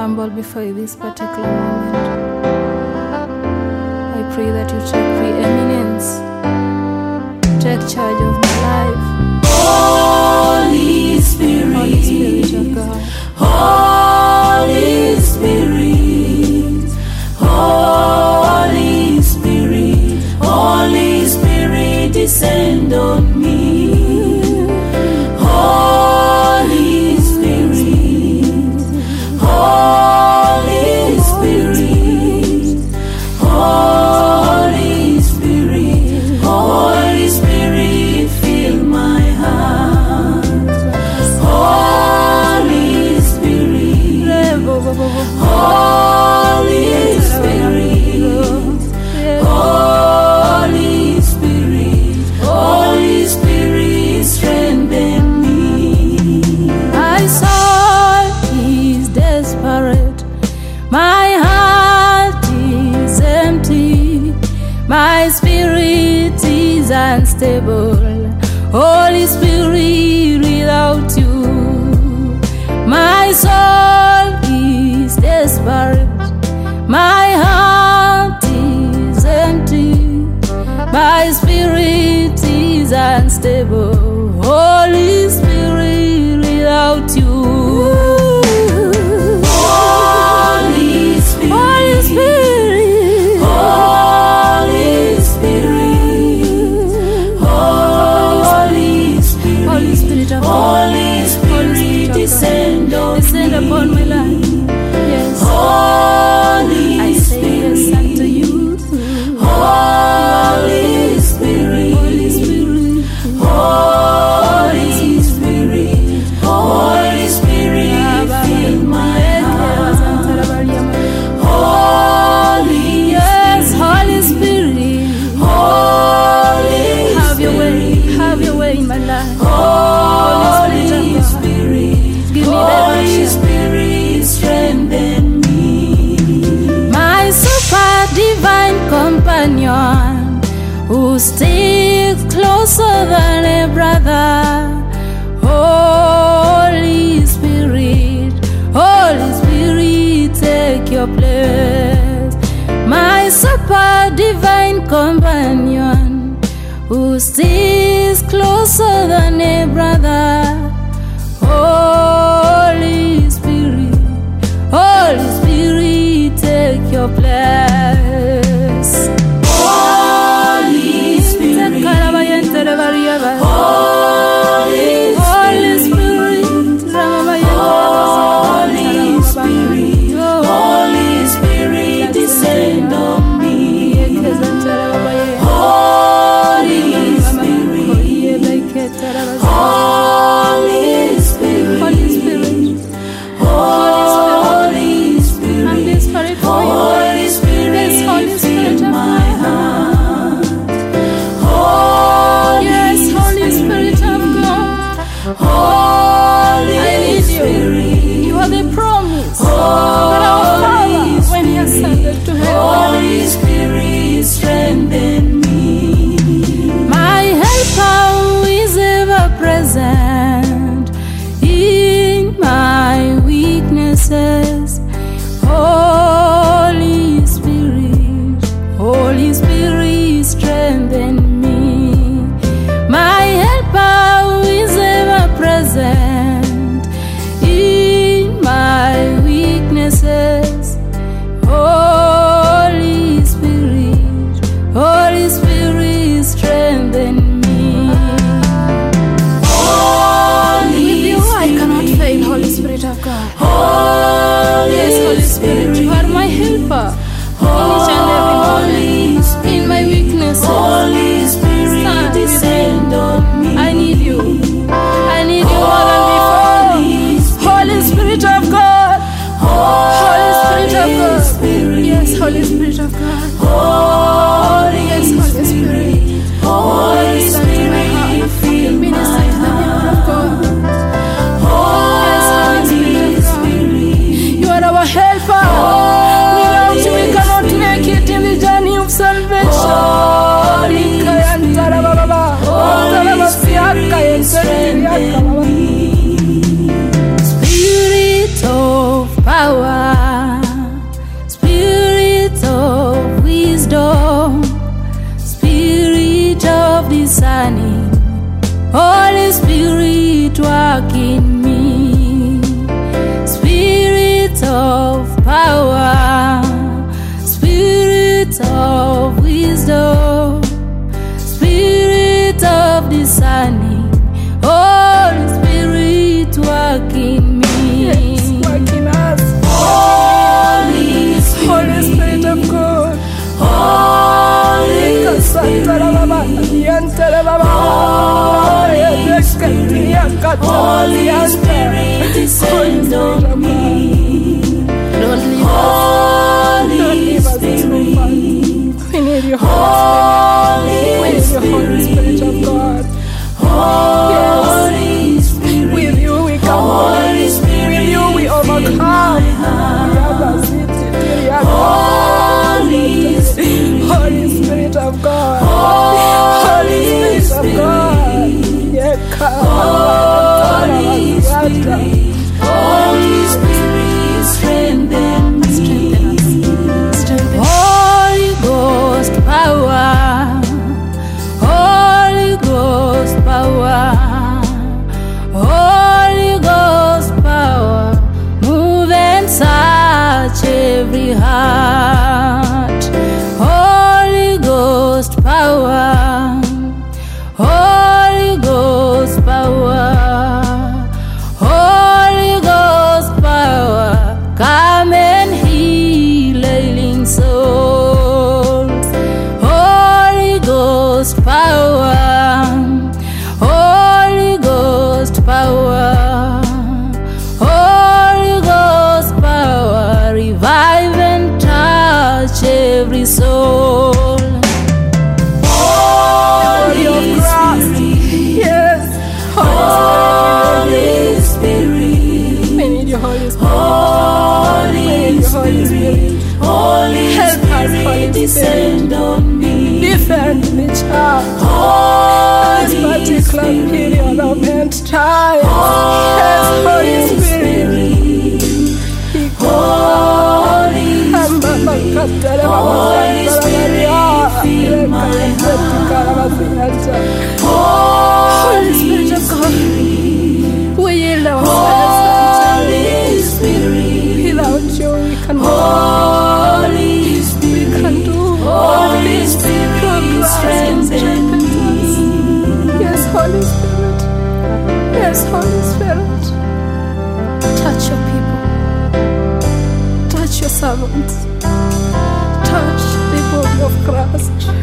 humble before this particular moment. I pray that you take preeminence, take charge of my life. Holy Spirit. on my life. stick closer than a brother. Holy Spirit, Holy Spirit, take your place. My super divine companion, who sticks closer than a brother. Holy Spirit, Holy Spirit, take your place. Spirit of power, spirit of wisdom, spirit of discerning, Holy Spirit working in me, spirit of power. God Holy Spirit descend on me. Holy Spirit. We need your Holy Spirit. We need your Holy Spirit of God. Holy Spirit. With you we come. limits are was